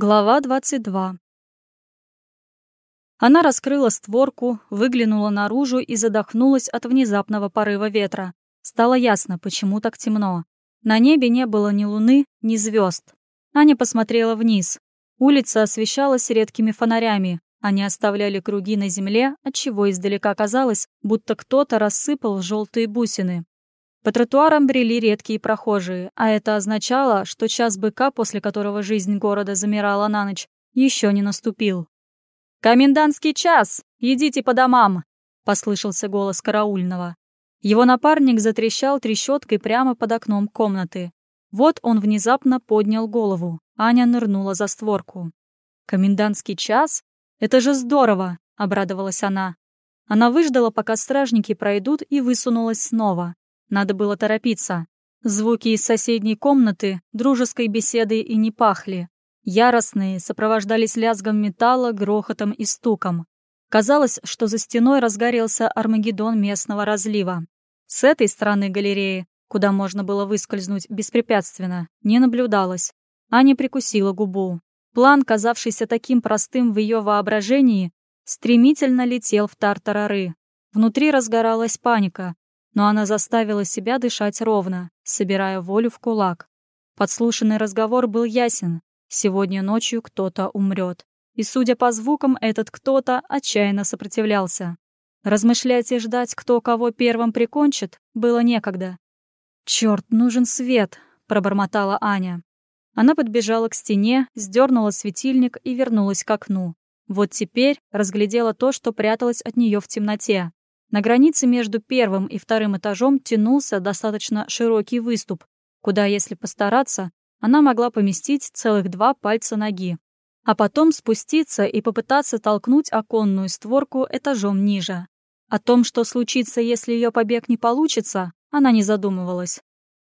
Глава 22 Она раскрыла створку, выглянула наружу и задохнулась от внезапного порыва ветра. Стало ясно, почему так темно. На небе не было ни луны, ни звезд. Аня посмотрела вниз. Улица освещалась редкими фонарями. Они оставляли круги на земле, отчего издалека казалось, будто кто-то рассыпал желтые бусины. По тротуарам брели редкие прохожие, а это означало, что час быка, после которого жизнь города замирала на ночь, еще не наступил. «Комендантский час! Идите по домам!» — послышался голос караульного. Его напарник затрещал трещоткой прямо под окном комнаты. Вот он внезапно поднял голову. Аня нырнула за створку. «Комендантский час? Это же здорово!» — обрадовалась она. Она выждала, пока стражники пройдут, и высунулась снова. Надо было торопиться. Звуки из соседней комнаты дружеской беседы и не пахли. Яростные сопровождались лязгом металла, грохотом и стуком. Казалось, что за стеной разгорелся Армагеддон местного разлива. С этой стороны галереи, куда можно было выскользнуть беспрепятственно, не наблюдалось. Аня прикусила губу. План, казавшийся таким простым в ее воображении, стремительно летел в тартарары. Внутри разгоралась паника, но она заставила себя дышать ровно, собирая волю в кулак. Подслушанный разговор был ясен. Сегодня ночью кто-то умрет. И, судя по звукам, этот кто-то отчаянно сопротивлялся. Размышлять и ждать, кто кого первым прикончит, было некогда. «Чёрт, нужен свет!» — пробормотала Аня. Она подбежала к стене, сдернула светильник и вернулась к окну. Вот теперь разглядела то, что пряталось от нее в темноте. На границе между первым и вторым этажом тянулся достаточно широкий выступ, куда, если постараться, она могла поместить целых два пальца ноги, а потом спуститься и попытаться толкнуть оконную створку этажом ниже. О том, что случится, если ее побег не получится, она не задумывалась.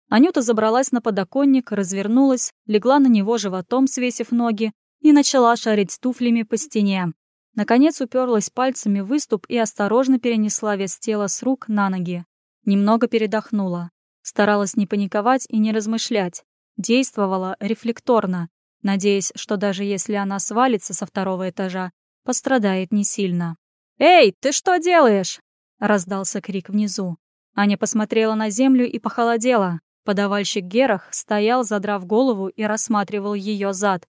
Анюта забралась на подоконник, развернулась, легла на него животом, свесив ноги, и начала шарить туфлями по стене. Наконец уперлась пальцами в выступ и осторожно перенесла вес тела с рук на ноги. Немного передохнула. Старалась не паниковать и не размышлять. Действовала рефлекторно, надеясь, что даже если она свалится со второго этажа, пострадает не сильно. «Эй, ты что делаешь?» — раздался крик внизу. Аня посмотрела на землю и похолодела. Подавальщик Герах стоял, задрав голову, и рассматривал ее зад.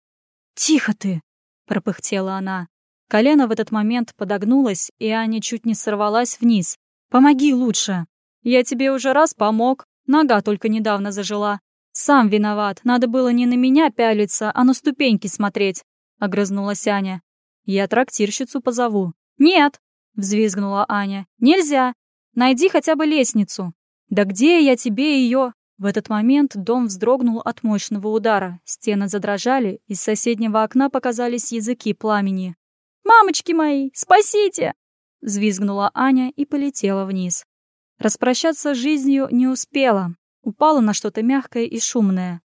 «Тихо ты!» — пропыхтела она. Колено в этот момент подогнулось, и Аня чуть не сорвалась вниз. «Помоги лучше!» «Я тебе уже раз помог, нога только недавно зажила. Сам виноват, надо было не на меня пялиться, а на ступеньки смотреть», — огрызнулась Аня. «Я трактирщицу позову». «Нет!» — взвизгнула Аня. «Нельзя! Найди хотя бы лестницу». «Да где я тебе ее?» В этот момент дом вздрогнул от мощного удара, стены задрожали, из соседнего окна показались языки пламени. «Мамочки мои, спасите!» — взвизгнула Аня и полетела вниз. Распрощаться с жизнью не успела. Упала на что-то мягкое и шумное.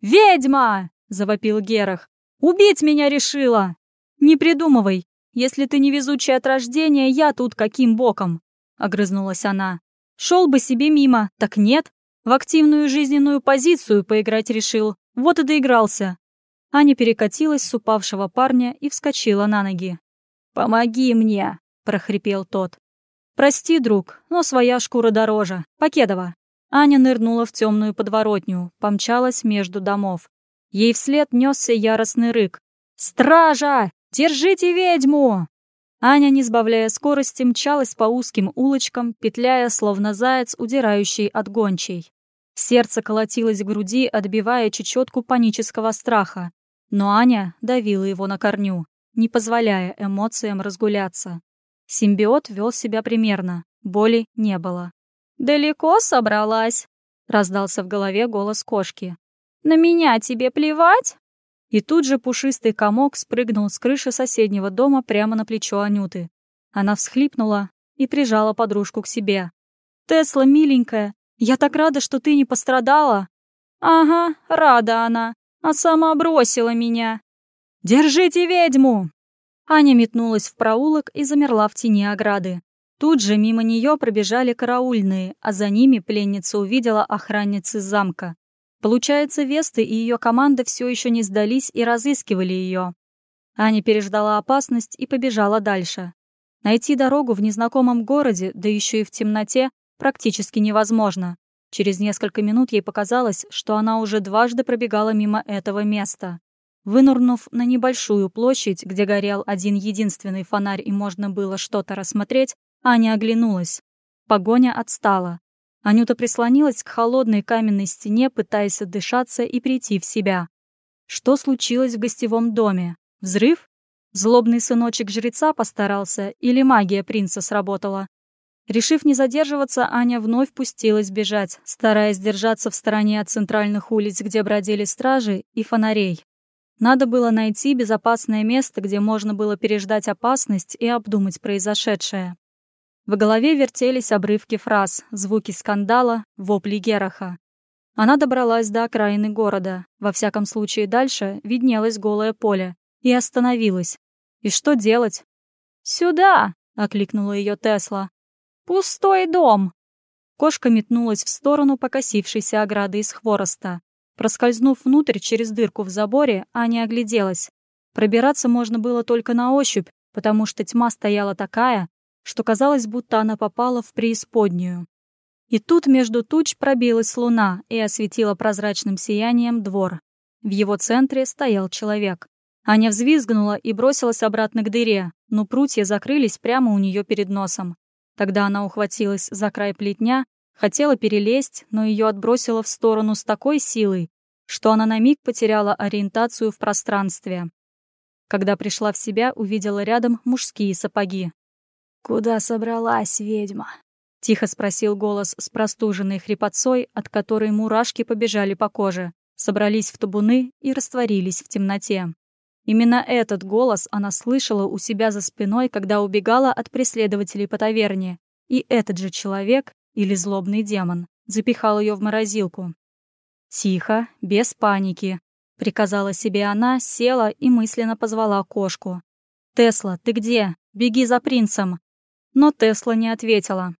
«Ведьма!» — завопил Герах. «Убить меня решила!» «Не придумывай. Если ты невезучая от рождения, я тут каким боком?» — огрызнулась она. «Шел бы себе мимо, так нет. В активную жизненную позицию поиграть решил. Вот и доигрался». Аня перекатилась с упавшего парня и вскочила на ноги. «Помоги мне!» — прохрипел тот. «Прости, друг, но своя шкура дороже. Покедова». Аня нырнула в темную подворотню, помчалась между домов. Ей вслед несся яростный рык. «Стража! Держите ведьму!» Аня, не сбавляя скорости, мчалась по узким улочкам, петляя, словно заяц, удирающий от гончей. Сердце колотилось в груди, отбивая чечетку панического страха. Но Аня давила его на корню не позволяя эмоциям разгуляться. Симбиот вел себя примерно, боли не было. «Далеко собралась?» — раздался в голове голос кошки. «На меня тебе плевать?» И тут же пушистый комок спрыгнул с крыши соседнего дома прямо на плечо Анюты. Она всхлипнула и прижала подружку к себе. «Тесла, миленькая, я так рада, что ты не пострадала!» «Ага, рада она, а сама бросила меня!» «Держите ведьму!» Аня метнулась в проулок и замерла в тени ограды. Тут же мимо нее пробежали караульные, а за ними пленница увидела охранницы замка. Получается, Веста и ее команда все еще не сдались и разыскивали ее. Аня переждала опасность и побежала дальше. Найти дорогу в незнакомом городе, да еще и в темноте, практически невозможно. Через несколько минут ей показалось, что она уже дважды пробегала мимо этого места. Вынурнув на небольшую площадь, где горел один единственный фонарь и можно было что-то рассмотреть, Аня оглянулась. Погоня отстала. Анюта прислонилась к холодной каменной стене, пытаясь отдышаться и прийти в себя. Что случилось в гостевом доме? Взрыв? Злобный сыночек жреца постарался или магия принца сработала? Решив не задерживаться, Аня вновь пустилась бежать, стараясь держаться в стороне от центральных улиц, где бродили стражи, и фонарей. Надо было найти безопасное место, где можно было переждать опасность и обдумать произошедшее. В голове вертелись обрывки фраз, звуки скандала, вопли Гераха. Она добралась до окраины города, во всяком случае дальше виднелось голое поле, и остановилась, и что делать? «Сюда!» — окликнула ее Тесла. «Пустой дом!» Кошка метнулась в сторону покосившейся ограды из хвороста. Проскользнув внутрь через дырку в заборе, Аня огляделась. Пробираться можно было только на ощупь, потому что тьма стояла такая, что казалось, будто она попала в преисподнюю. И тут между туч пробилась луна и осветила прозрачным сиянием двор. В его центре стоял человек. Аня взвизгнула и бросилась обратно к дыре, но прутья закрылись прямо у нее перед носом. Тогда она ухватилась за край плетня, хотела перелезть, но ее отбросило в сторону с такой силой, что она на миг потеряла ориентацию в пространстве. Когда пришла в себя, увидела рядом мужские сапоги. «Куда собралась ведьма?» — тихо спросил голос с простуженной хрипотцой, от которой мурашки побежали по коже, собрались в табуны и растворились в темноте. Именно этот голос она слышала у себя за спиной, когда убегала от преследователей по таверне. И этот же человек, или злобный демон, запихал ее в морозилку. «Тихо, без паники», — приказала себе она, села и мысленно позвала кошку. «Тесла, ты где? Беги за принцем!» Но Тесла не ответила.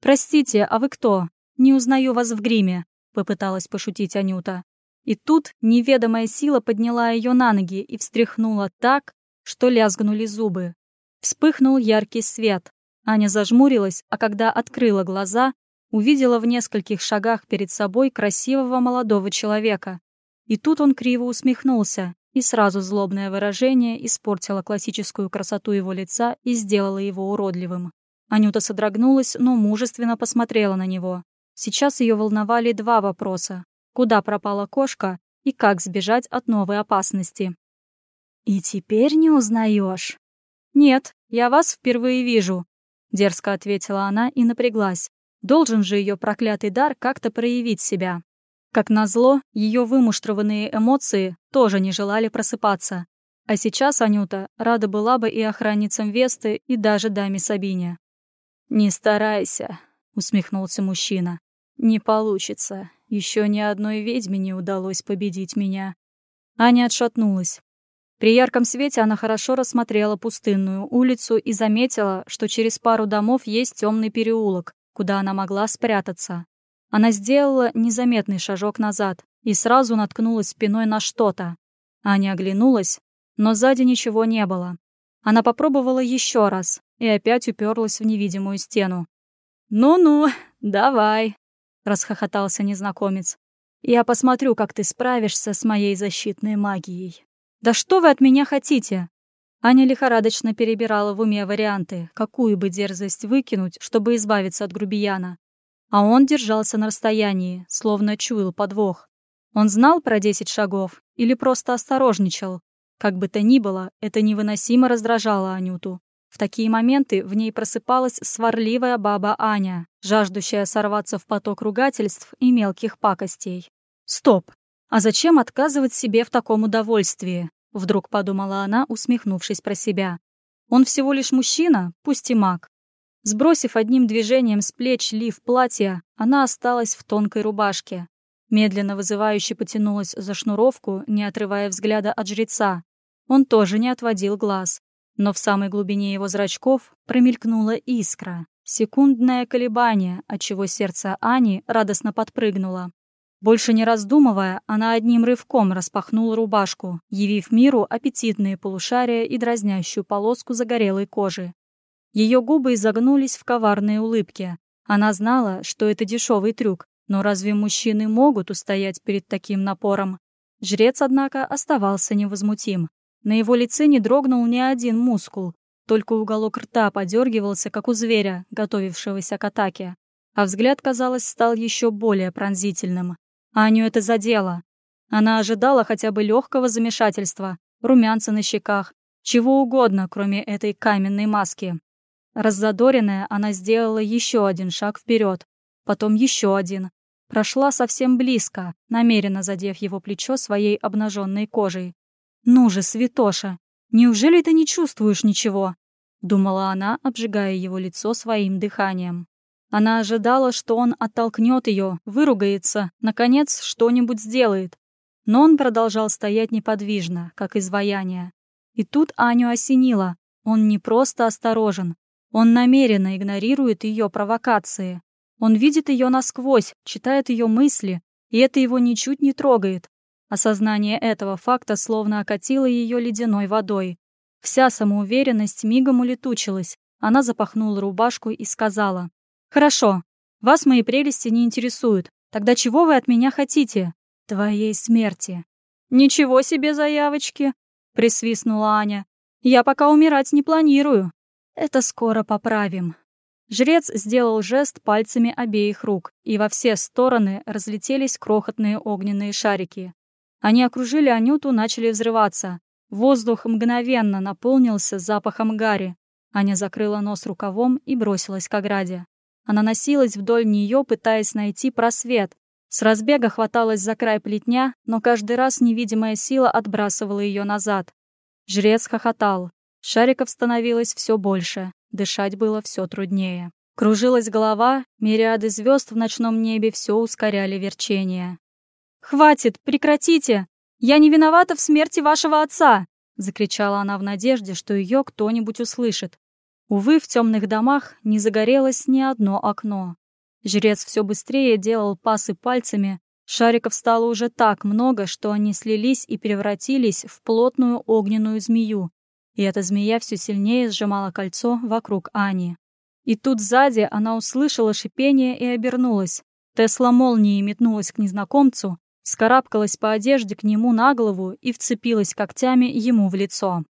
«Простите, а вы кто? Не узнаю вас в гриме», — попыталась пошутить Анюта. И тут неведомая сила подняла ее на ноги и встряхнула так, что лязгнули зубы. Вспыхнул яркий свет. Аня зажмурилась, а когда открыла глаза, увидела в нескольких шагах перед собой красивого молодого человека. И тут он криво усмехнулся, и сразу злобное выражение испортило классическую красоту его лица и сделало его уродливым. Анюта содрогнулась, но мужественно посмотрела на него. Сейчас ее волновали два вопроса куда пропала кошка и как сбежать от новой опасности. «И теперь не узнаешь?» «Нет, я вас впервые вижу», — дерзко ответила она и напряглась. Должен же ее проклятый дар как-то проявить себя. Как назло, ее вымуштрованные эмоции тоже не желали просыпаться. А сейчас Анюта рада была бы и охранницам Весты, и даже даме Сабине. «Не старайся», — усмехнулся мужчина. «Не получится. Еще ни одной ведьме не удалось победить меня. Аня отшатнулась. При ярком свете она хорошо рассмотрела пустынную улицу и заметила, что через пару домов есть темный переулок, куда она могла спрятаться. Она сделала незаметный шажок назад и сразу наткнулась спиной на что-то. Аня оглянулась, но сзади ничего не было. Она попробовала еще раз и опять уперлась в невидимую стену. «Ну-ну, давай», расхохотался незнакомец. «Я посмотрю, как ты справишься с моей защитной магией». «Да что вы от меня хотите?» Аня лихорадочно перебирала в уме варианты, какую бы дерзость выкинуть, чтобы избавиться от грубияна. А он держался на расстоянии, словно чуял подвох. Он знал про десять шагов или просто осторожничал. Как бы то ни было, это невыносимо раздражало Анюту. В такие моменты в ней просыпалась сварливая баба Аня, жаждущая сорваться в поток ругательств и мелких пакостей. «Стоп! А зачем отказывать себе в таком удовольствии?» Вдруг подумала она, усмехнувшись про себя. «Он всего лишь мужчина, пусть и маг». Сбросив одним движением с плеч лиф платья, она осталась в тонкой рубашке. Медленно вызывающе потянулась за шнуровку, не отрывая взгляда от жреца. Он тоже не отводил глаз. Но в самой глубине его зрачков промелькнула искра. Секундное колебание, отчего сердце Ани радостно подпрыгнуло. Больше не раздумывая, она одним рывком распахнула рубашку, явив миру аппетитные полушария и дразнящую полоску загорелой кожи. Ее губы изогнулись в коварные улыбки. Она знала, что это дешевый трюк, но разве мужчины могут устоять перед таким напором? Жрец, однако, оставался невозмутим. На его лице не дрогнул ни один мускул, только уголок рта подергивался, как у зверя, готовившегося к атаке. А взгляд, казалось, стал еще более пронзительным. Аню это задело. Она ожидала хотя бы легкого замешательства, румянца на щеках, чего угодно, кроме этой каменной маски. Раззадоренная, она сделала еще один шаг вперед, потом еще один. Прошла совсем близко, намеренно задев его плечо своей обнаженной кожей. «Ну же, святоша, «Неужели ты не чувствуешь ничего?» — думала она, обжигая его лицо своим дыханием. Она ожидала, что он оттолкнет ее, выругается, наконец что-нибудь сделает. Но он продолжал стоять неподвижно, как изваяние. И тут Аню осенило. Он не просто осторожен. Он намеренно игнорирует ее провокации. Он видит ее насквозь, читает ее мысли, и это его ничуть не трогает. Осознание этого факта словно окатило ее ледяной водой. Вся самоуверенность мигом улетучилась. Она запахнула рубашку и сказала. «Хорошо. Вас мои прелести не интересуют. Тогда чего вы от меня хотите?» «Твоей смерти». «Ничего себе заявочки!» — присвистнула Аня. «Я пока умирать не планирую. Это скоро поправим». Жрец сделал жест пальцами обеих рук, и во все стороны разлетелись крохотные огненные шарики. Они окружили Анюту, начали взрываться. Воздух мгновенно наполнился запахом гари. Аня закрыла нос рукавом и бросилась к ограде. Она носилась вдоль нее, пытаясь найти просвет. С разбега хваталась за край плетня, но каждый раз невидимая сила отбрасывала ее назад. Жрец хохотал. Шариков становилось все больше. Дышать было все труднее. Кружилась голова, мириады звезд в ночном небе все ускоряли верчение. «Хватит, прекратите! Я не виновата в смерти вашего отца!» — закричала она в надежде, что ее кто-нибудь услышит. Увы, в темных домах не загорелось ни одно окно. Жрец все быстрее делал пасы пальцами. Шариков стало уже так много, что они слились и превратились в плотную огненную змею. И эта змея все сильнее сжимала кольцо вокруг Ани. И тут сзади она услышала шипение и обернулась. Тесла молнией метнулась к незнакомцу, скарабкалась по одежде к нему на голову и вцепилась когтями ему в лицо.